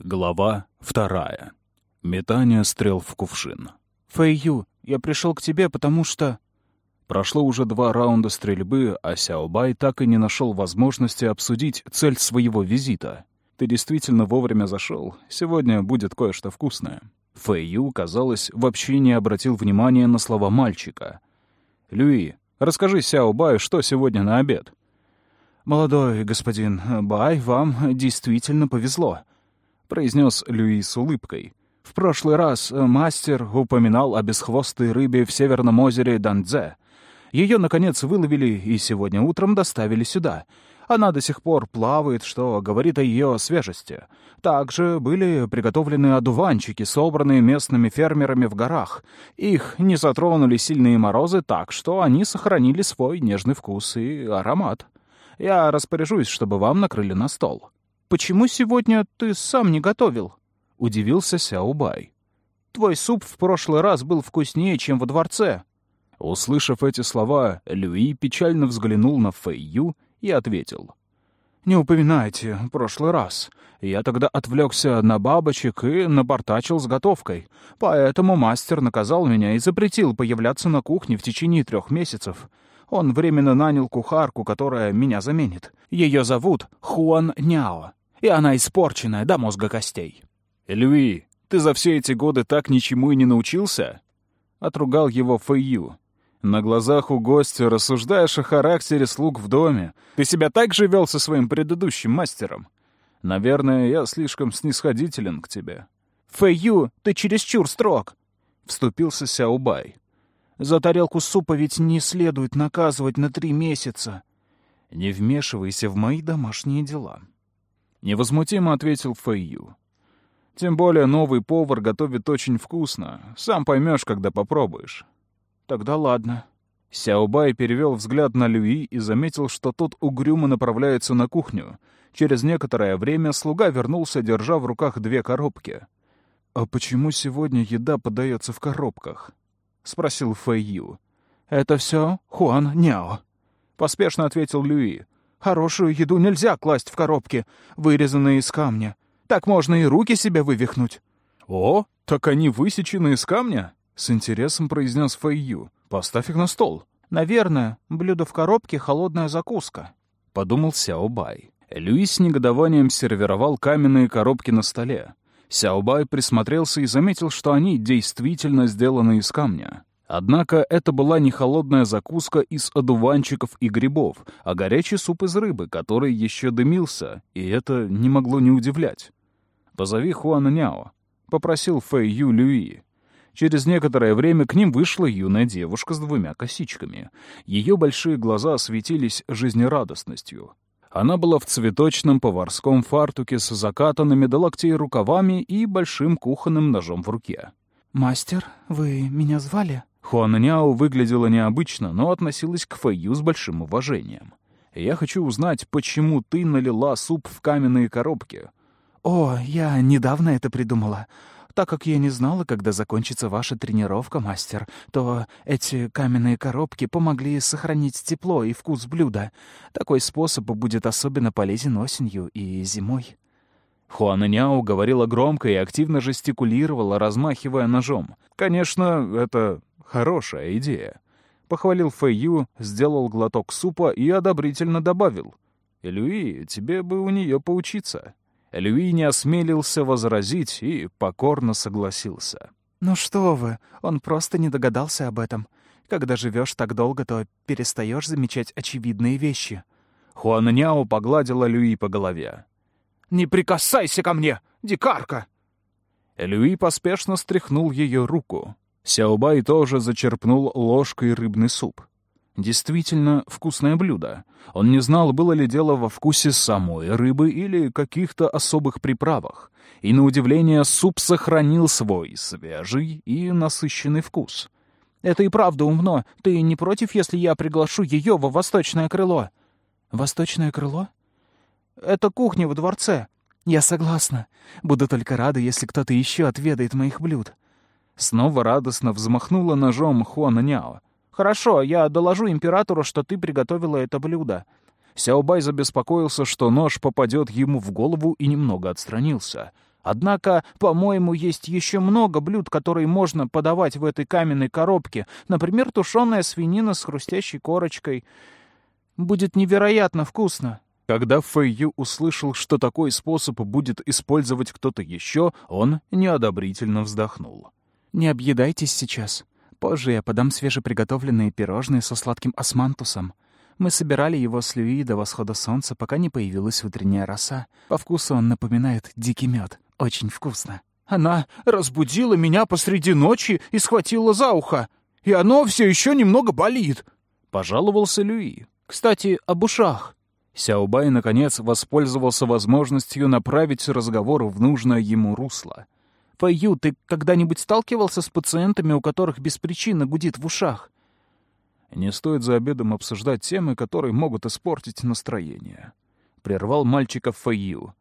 Глава вторая. Метание стрел в кувшин. «Фэйю, я пришел к тебе, потому что...» Прошло уже два раунда стрельбы, а Сяобай так и не нашел возможности обсудить цель своего визита. «Ты действительно вовремя зашел. Сегодня будет кое-что вкусное». Фэйю, казалось, вообще не обратил внимания на слова мальчика. «Люи, расскажи Сяобаю, что сегодня на обед». «Молодой господин Бай, вам действительно повезло», — произнес Люи с улыбкой. «В прошлый раз мастер упоминал о бесхвостой рыбе в Северном озере Дандзе. Ее, наконец, выловили и сегодня утром доставили сюда. Она до сих пор плавает, что говорит о ее свежести. Также были приготовлены одуванчики, собранные местными фермерами в горах. Их не затронули сильные морозы, так что они сохранили свой нежный вкус и аромат. Я распоряжусь, чтобы вам накрыли на стол». «Почему сегодня ты сам не готовил?» — удивился Сяобай. «Твой суп в прошлый раз был вкуснее, чем во дворце». Услышав эти слова, Люи печально взглянул на Фэйю и ответил. «Не упоминайте прошлый раз. Я тогда отвлекся на бабочек и напортачил с готовкой. Поэтому мастер наказал меня и запретил появляться на кухне в течение трех месяцев. Он временно нанял кухарку, которая меня заменит. Ее зовут Хуан Няо и она испорченная до мозга костей. «Люи, ты за все эти годы так ничему и не научился?» Отругал его Фэйю. «На глазах у гостя рассуждаешь о характере слуг в доме. Ты себя так же вел со своим предыдущим мастером? Наверное, я слишком снисходителен к тебе». «Фэйю, ты чересчур строг!» — вступился Сяобай. «За тарелку супа ведь не следует наказывать на три месяца. Не вмешивайся в мои домашние дела». Невозмутимо ответил Фэйю. Тем более новый повар готовит очень вкусно. Сам поймешь, когда попробуешь. Тогда ладно. Сяобай перевел взгляд на Люи и заметил, что тот угрюмо направляется на кухню. Через некоторое время слуга вернулся, держа в руках две коробки. «А почему сегодня еда подается в коробках?» — спросил Фэйю. «Это все Хуан Няо», — поспешно ответил Люи. Хорошую еду нельзя класть в коробки, вырезанные из камня. Так можно и руки себе вывихнуть». «О, так они высечены из камня?» — с интересом произнес Фэйю. «Поставь их на стол». «Наверное, блюдо в коробке — холодная закуска», — подумал Сяобай. Люи с негодованием сервировал каменные коробки на столе. Сяобай присмотрелся и заметил, что они действительно сделаны из камня. Однако это была не холодная закуска из одуванчиков и грибов, а горячий суп из рыбы, который еще дымился, и это не могло не удивлять. «Позови Хуана Няо», — попросил Фэй Ю Люи. Через некоторое время к ним вышла юная девушка с двумя косичками. Ее большие глаза светились жизнерадостностью. Она была в цветочном поварском фартуке с закатанными до локтей рукавами и большим кухонным ножом в руке. «Мастер, вы меня звали?» Хуананяо выглядела необычно, но относилась к Фэйю с большим уважением. «Я хочу узнать, почему ты налила суп в каменные коробки?» «О, я недавно это придумала. Так как я не знала, когда закончится ваша тренировка, мастер, то эти каменные коробки помогли сохранить тепло и вкус блюда. Такой способ будет особенно полезен осенью и зимой». Хуана Няо говорила громко и активно жестикулировала, размахивая ножом. Конечно, это хорошая идея. Похвалил Фэйю, сделал глоток супа и одобрительно добавил. «Элюи, тебе бы у нее поучиться». Элюи не осмелился возразить и покорно согласился. «Ну что вы, он просто не догадался об этом. Когда живешь так долго, то перестаешь замечать очевидные вещи». Хуананяо погладила Люи по голове. «Не прикасайся ко мне, дикарка!» Люи поспешно стряхнул ее руку. Сяобай тоже зачерпнул ложкой рыбный суп. Действительно вкусное блюдо. Он не знал, было ли дело во вкусе самой рыбы или каких-то особых приправах. И, на удивление, суп сохранил свой свежий и насыщенный вкус. «Это и правда умно. Ты не против, если я приглашу ее во восточное крыло?» «Восточное крыло?» «Это кухня во дворце. Я согласна. Буду только рада, если кто-то еще отведает моих блюд». Снова радостно взмахнула ножом Хуана Няо. «Хорошо, я доложу императору, что ты приготовила это блюдо». Сяобай забеспокоился, что нож попадет ему в голову и немного отстранился. Однако, по-моему, есть еще много блюд, которые можно подавать в этой каменной коробке. Например, тушеная свинина с хрустящей корочкой. Будет невероятно вкусно. Когда Фэйю услышал, что такой способ будет использовать кто-то еще, он неодобрительно вздохнул. «Не объедайтесь сейчас. Позже я подам свежеприготовленные пирожные со сладким османтусом. Мы собирали его с Люи до восхода солнца, пока не появилась утренняя роса. По вкусу он напоминает дикий мед. Очень вкусно. Она разбудила меня посреди ночи и схватила за ухо. И оно все еще немного болит. Пожаловался Люи. Кстати, об ушах. Сяобай, наконец, воспользовался возможностью направить разговор в нужное ему русло. «Фэйю, ты когда-нибудь сталкивался с пациентами, у которых без причины гудит в ушах?» «Не стоит за обедом обсуждать темы, которые могут испортить настроение», — прервал мальчика Фэйю.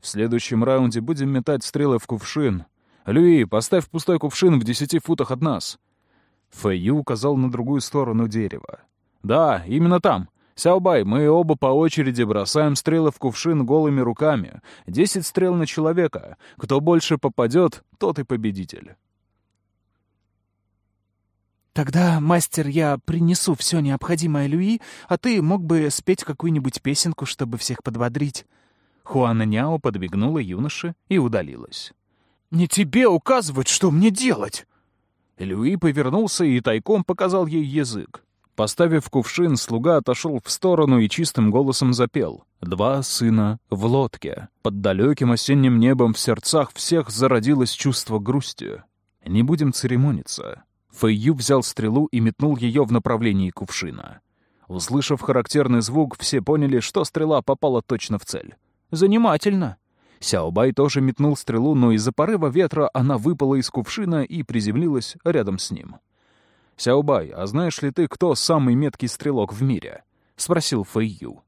В следующем раунде будем метать стрелы в кувшин. Люи, поставь пустой кувшин в десяти футах от нас. Фэйю указал на другую сторону дерева. Да, именно там. Сяобай, мы оба по очереди бросаем стрелы в кувшин голыми руками. Десять стрел на человека. Кто больше попадет, тот и победитель. «Тогда, мастер, я принесу все необходимое Люи, а ты мог бы спеть какую-нибудь песенку, чтобы всех подбодрить». Хуана Няо подбегнула юноше и удалилась. «Не тебе указывать, что мне делать!» Люи повернулся и тайком показал ей язык. Поставив кувшин, слуга отошел в сторону и чистым голосом запел. «Два сына в лодке». Под далеким осенним небом в сердцах всех зародилось чувство грусти. Не будем церемониться. Фэйю взял стрелу и метнул ее в направлении кувшина. Услышав характерный звук, все поняли, что стрела попала точно в цель. Занимательно. Сяобай тоже метнул стрелу, но из-за порыва ветра она выпала из кувшина и приземлилась рядом с ним. «Сяобай, а знаешь ли ты, кто самый меткий стрелок в мире?» — спросил Фэйю.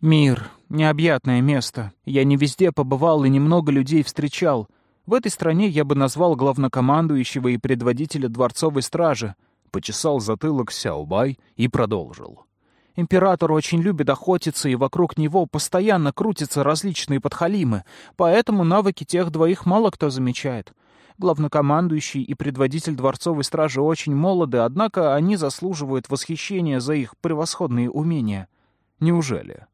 «Мир — необъятное место. Я не везде побывал и немного людей встречал. В этой стране я бы назвал главнокомандующего и предводителя дворцовой стражи», — почесал затылок Сяобай и продолжил. Император очень любит охотиться, и вокруг него постоянно крутятся различные подхалимы, поэтому навыки тех двоих мало кто замечает. Главнокомандующий и предводитель дворцовой стражи очень молоды, однако они заслуживают восхищения за их превосходные умения. Неужели?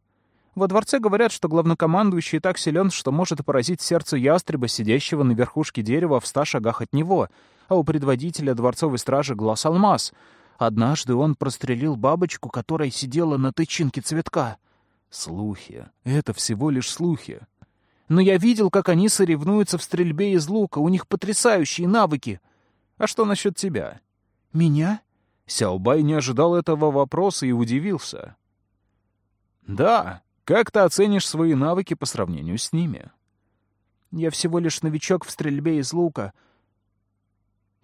Во дворце говорят, что главнокомандующий так силен, что может поразить сердце ястреба, сидящего на верхушке дерева в ста шагах от него, а у предводителя дворцовой стражи глаз алмаз — Однажды он прострелил бабочку, которая сидела на тычинке цветка. Слухи. Это всего лишь слухи. Но я видел, как они соревнуются в стрельбе из лука. У них потрясающие навыки. А что насчет тебя? Меня? Сяобай не ожидал этого вопроса и удивился. Да, как ты оценишь свои навыки по сравнению с ними? Я всего лишь новичок в стрельбе из лука —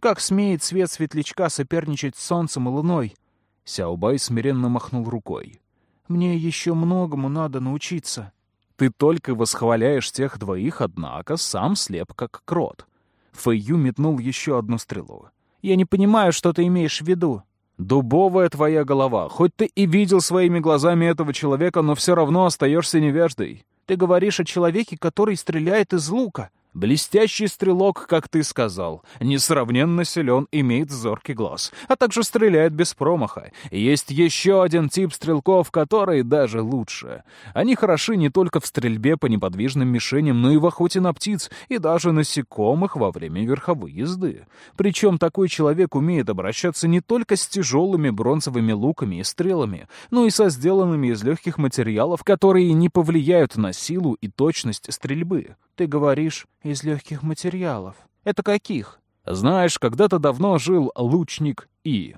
как смеет свет светлячка соперничать с солнцем и луной? Сяобай смиренно махнул рукой. Мне еще многому надо научиться. Ты только восхваляешь тех двоих, однако сам слеп, как крот. Фэйю метнул еще одну стрелу. Я не понимаю, что ты имеешь в виду. Дубовая твоя голова. Хоть ты и видел своими глазами этого человека, но все равно остаешься невеждой. Ты говоришь о человеке, который стреляет из лука. Блестящий стрелок, как ты сказал, несравненно силен, имеет зоркий глаз, а также стреляет без промаха. Есть еще один тип стрелков, которые даже лучше. Они хороши не только в стрельбе по неподвижным мишеням, но и в охоте на птиц и даже насекомых во время верховой езды. Причем такой человек умеет обращаться не только с тяжелыми бронзовыми луками и стрелами, но и со сделанными из легких материалов, которые не повлияют на силу и точность стрельбы. Ты говоришь, из легких материалов. Это каких? Знаешь, когда-то давно жил лучник И.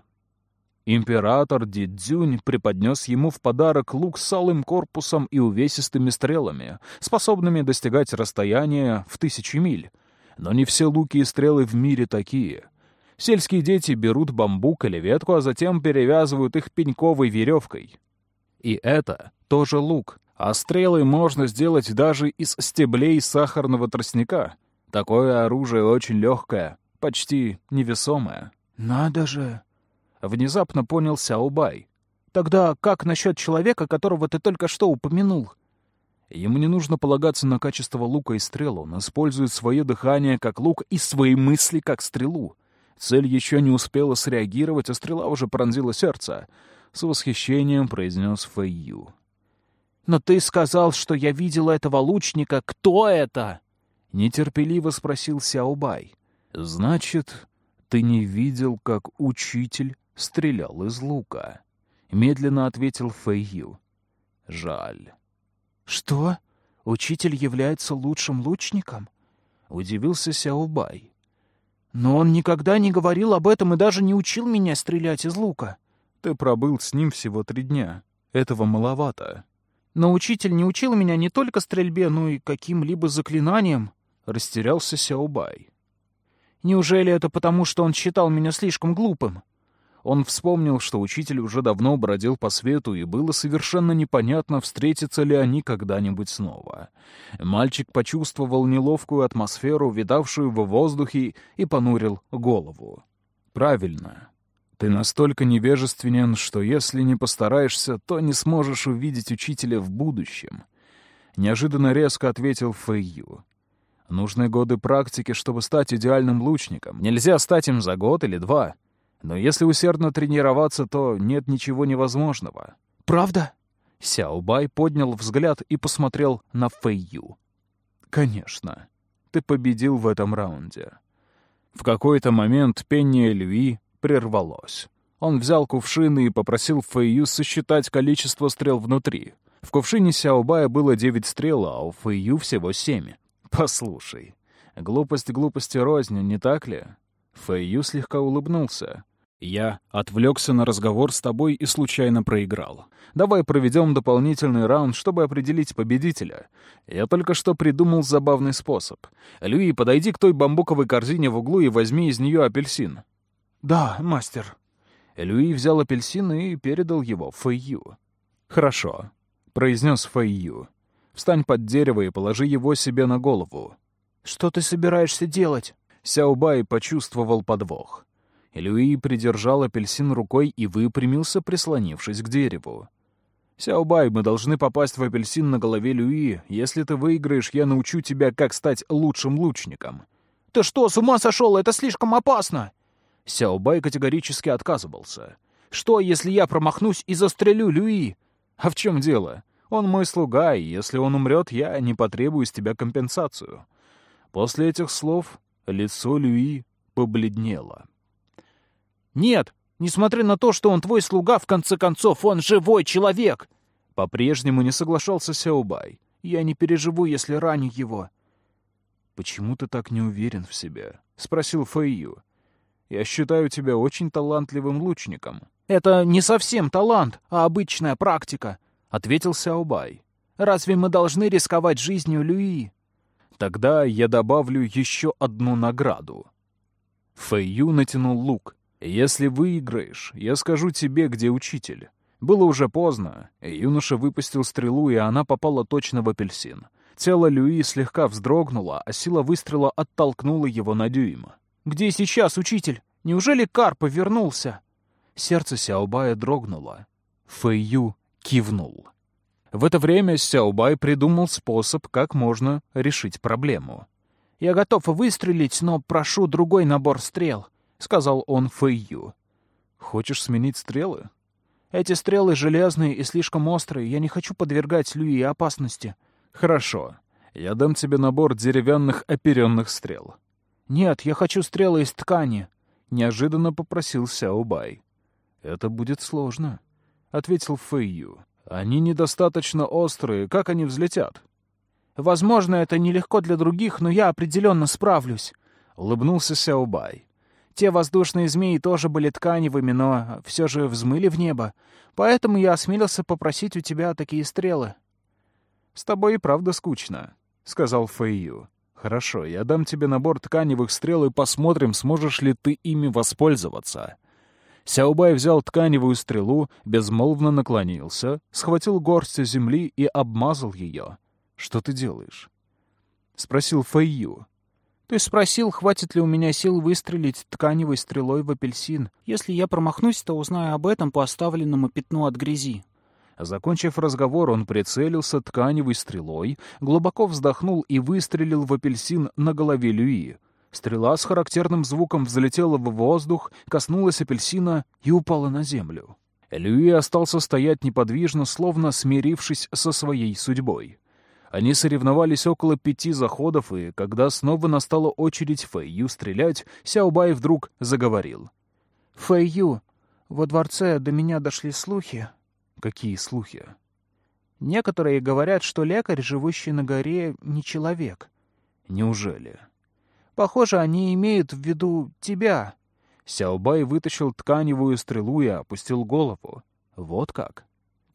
Император Дидзюнь преподнес ему в подарок лук с алым корпусом и увесистыми стрелами, способными достигать расстояния в тысячи миль. Но не все луки и стрелы в мире такие. Сельские дети берут бамбук или ветку, а затем перевязывают их пеньковой веревкой. И это тоже лук, а стрелы можно сделать даже из стеблей сахарного тростника. Такое оружие очень легкое, почти невесомое. «Надо же!» — внезапно понял Сяобай. «Тогда как насчет человека, которого ты только что упомянул?» Ему не нужно полагаться на качество лука и стрел, он использует свое дыхание как лук и свои мысли как стрелу. Цель еще не успела среагировать, а стрела уже пронзила сердце. С восхищением произнес Фэйю. «Но ты сказал, что я видел этого лучника. Кто это?» Нетерпеливо спросил Сяобай. «Значит, ты не видел, как учитель стрелял из лука?» Медленно ответил Фэйю. «Жаль». «Что? Учитель является лучшим лучником?» Удивился Сяобай. «Но он никогда не говорил об этом и даже не учил меня стрелять из лука». «Ты пробыл с ним всего три дня. Этого маловато». «Но учитель не учил меня не только стрельбе, но и каким-либо заклинаниям», — растерялся Сяобай. «Неужели это потому, что он считал меня слишком глупым?» Он вспомнил, что учитель уже давно бродил по свету, и было совершенно непонятно, встретятся ли они когда-нибудь снова. Мальчик почувствовал неловкую атмосферу, видавшую в воздухе, и понурил голову. «Правильно. Ты настолько невежественен, что если не постараешься, то не сможешь увидеть учителя в будущем», — неожиданно резко ответил Фэйю. «Нужны годы практики, чтобы стать идеальным лучником. Нельзя стать им за год или два». Но если усердно тренироваться, то нет ничего невозможного. «Правда?» Сяобай поднял взгляд и посмотрел на Фэйю. «Конечно. Ты победил в этом раунде». В какой-то момент пение Люи прервалось. Он взял кувшины и попросил Фэйю сосчитать количество стрел внутри. В кувшине Сяобая было девять стрел, а у Фэйю всего семь. «Послушай, глупость глупости рознь, не так ли?» Фэйю слегка улыбнулся. Я отвлекся на разговор с тобой и случайно проиграл. Давай проведем дополнительный раунд, чтобы определить победителя. Я только что придумал забавный способ. Люи, подойди к той бамбуковой корзине в углу и возьми из нее апельсин. Да, мастер. Люи взял апельсин и передал его Фэйю. Хорошо, произнес Фэйю. Встань под дерево и положи его себе на голову. Что ты собираешься делать? Сяобай почувствовал подвох. Люи придержал апельсин рукой и выпрямился, прислонившись к дереву. «Сяобай, мы должны попасть в апельсин на голове Люи. Если ты выиграешь, я научу тебя, как стать лучшим лучником». «Ты что, с ума сошел? Это слишком опасно!» Сяобай категорически отказывался. «Что, если я промахнусь и застрелю Люи?» «А в чем дело? Он мой слуга, и если он умрет, я не потребую с тебя компенсацию». После этих слов лицо Люи побледнело. «Нет, несмотря на то, что он твой слуга, в конце концов, он живой человек!» По-прежнему не соглашался Сяобай. «Я не переживу, если раню его». «Почему ты так не уверен в себе?» — спросил Фэйю. «Я считаю тебя очень талантливым лучником». «Это не совсем талант, а обычная практика», — ответил Сяобай. «Разве мы должны рисковать жизнью Люи?» «Тогда я добавлю еще одну награду». Фэйю натянул лук. «Если выиграешь, я скажу тебе, где учитель». Было уже поздно. Юноша выпустил стрелу, и она попала точно в апельсин. Тело Люи слегка вздрогнуло, а сила выстрела оттолкнула его на дюйм. «Где сейчас учитель? Неужели Карпа вернулся?» Сердце Сяобая дрогнуло. Фэйю кивнул. В это время Сяобай придумал способ, как можно решить проблему. «Я готов выстрелить, но прошу другой набор стрел. — сказал он Фэйю. «Хочешь сменить стрелы?» «Эти стрелы железные и слишком острые. Я не хочу подвергать Люи опасности». «Хорошо. Я дам тебе набор деревянных оперенных стрел». «Нет, я хочу стрелы из ткани», — неожиданно попросил Сяобай. «Это будет сложно», — ответил Фэйю. «Они недостаточно острые. Как они взлетят?» «Возможно, это нелегко для других, но я определенно справлюсь», — улыбнулся Сяобай. Те воздушные змеи тоже были тканевыми, но все же взмыли в небо. Поэтому я осмелился попросить у тебя такие стрелы. «С тобой и правда скучно», — сказал Фэйю. «Хорошо, я дам тебе набор тканевых стрел и посмотрим, сможешь ли ты ими воспользоваться». Сяобай взял тканевую стрелу, безмолвно наклонился, схватил горсть земли и обмазал ее. «Что ты делаешь?» — спросил Фэйю. Ты спросил, хватит ли у меня сил выстрелить тканевой стрелой в апельсин. Если я промахнусь, то узнаю об этом по оставленному пятну от грязи. Закончив разговор, он прицелился тканевой стрелой, глубоко вздохнул и выстрелил в апельсин на голове Люи. Стрела с характерным звуком взлетела в воздух, коснулась апельсина и упала на землю. Люи остался стоять неподвижно, словно смирившись со своей судьбой. Они соревновались около пяти заходов, и когда снова настала очередь Фэйю стрелять, Сяобай вдруг заговорил. «Фэйю, во дворце до меня дошли слухи». «Какие слухи?» «Некоторые говорят, что лекарь, живущий на горе, не человек». «Неужели?» «Похоже, они имеют в виду тебя». Сяобай вытащил тканевую стрелу и опустил голову. «Вот как?»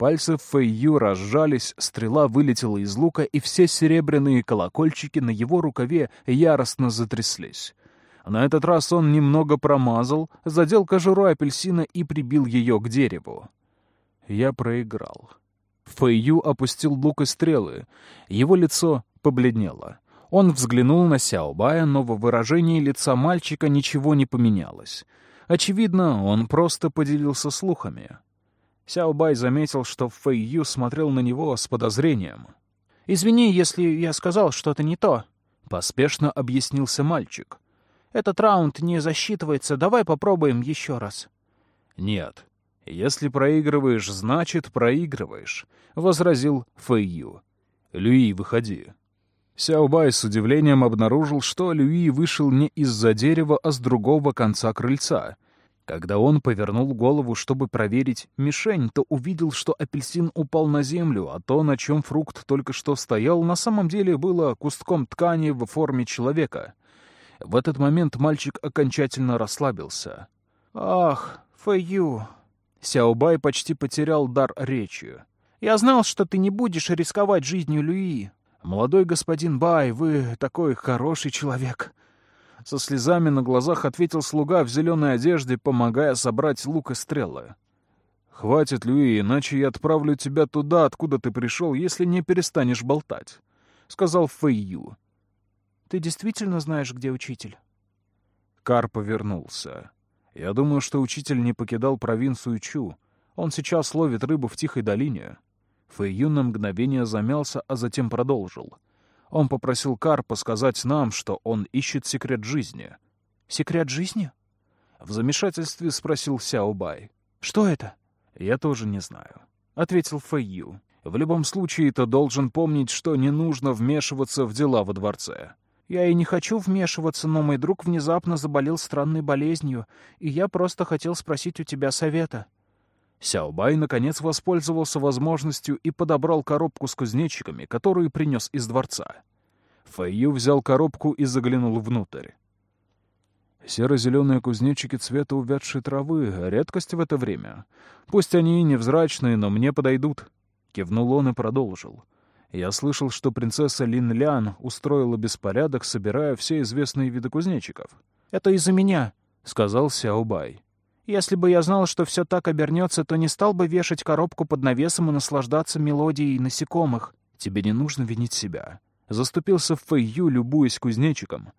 Пальцы Фэйю разжались, стрела вылетела из лука, и все серебряные колокольчики на его рукаве яростно затряслись. На этот раз он немного промазал, задел кожуру апельсина и прибил ее к дереву. Я проиграл. Фэйю опустил лук и стрелы. Его лицо побледнело. Он взглянул на Сяобая, но во выражении лица мальчика ничего не поменялось. Очевидно, он просто поделился слухами. Сяобай заметил, что Фэй Ю смотрел на него с подозрением. «Извини, если я сказал что-то не то», — поспешно объяснился мальчик. «Этот раунд не засчитывается. Давай попробуем еще раз». «Нет. Если проигрываешь, значит проигрываешь», — возразил Фэй Ю. «Люи, выходи». Сяобай с удивлением обнаружил, что Люи вышел не из-за дерева, а с другого конца крыльца — когда он повернул голову, чтобы проверить мишень, то увидел, что апельсин упал на землю, а то, на чем фрукт только что стоял, на самом деле было кустком ткани в форме человека. В этот момент мальчик окончательно расслабился. «Ах, Фэйю!» Сяобай почти потерял дар речи. «Я знал, что ты не будешь рисковать жизнью Люи. Молодой господин Бай, вы такой хороший человек. Со слезами на глазах ответил слуга в зеленой одежде, помогая собрать лук и стрелы. «Хватит, Люи, иначе я отправлю тебя туда, откуда ты пришел, если не перестанешь болтать», — сказал Фэйю. «Ты действительно знаешь, где учитель?» Кар повернулся. «Я думаю, что учитель не покидал провинцию Чу. Он сейчас ловит рыбу в Тихой долине». Фэйю на мгновение замялся, а затем продолжил — он попросил Карпа сказать нам, что он ищет секрет жизни. «Секрет жизни?» В замешательстве спросил Сяобай. «Что это?» «Я тоже не знаю», — ответил Фэйю. «В любом случае, ты должен помнить, что не нужно вмешиваться в дела во дворце». «Я и не хочу вмешиваться, но мой друг внезапно заболел странной болезнью, и я просто хотел спросить у тебя совета». Сяобай, наконец, воспользовался возможностью и подобрал коробку с кузнечиками, которую принес из дворца. Фэйю взял коробку и заглянул внутрь. Серо-зеленые кузнечики цвета увядшей травы — редкость в это время. Пусть они и невзрачные, но мне подойдут. Кивнул он и продолжил. Я слышал, что принцесса Лин Лян устроила беспорядок, собирая все известные виды кузнечиков. «Это из-за меня», — сказал Сяобай. Если бы я знал, что все так обернется, то не стал бы вешать коробку под навесом и наслаждаться мелодией насекомых. Тебе не нужно винить себя. Заступился в Фэйю, любуясь кузнечиком.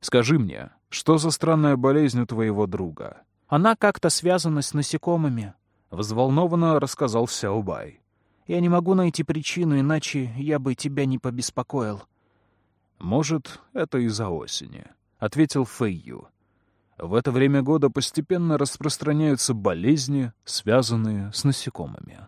Скажи мне, что за странная болезнь у твоего друга? Она как-то связана с насекомыми. Взволнованно рассказал Сяобай. Я не могу найти причину, иначе я бы тебя не побеспокоил. Может, это из-за осени, — ответил Фэйю. В это время года постепенно распространяются болезни, связанные с насекомыми.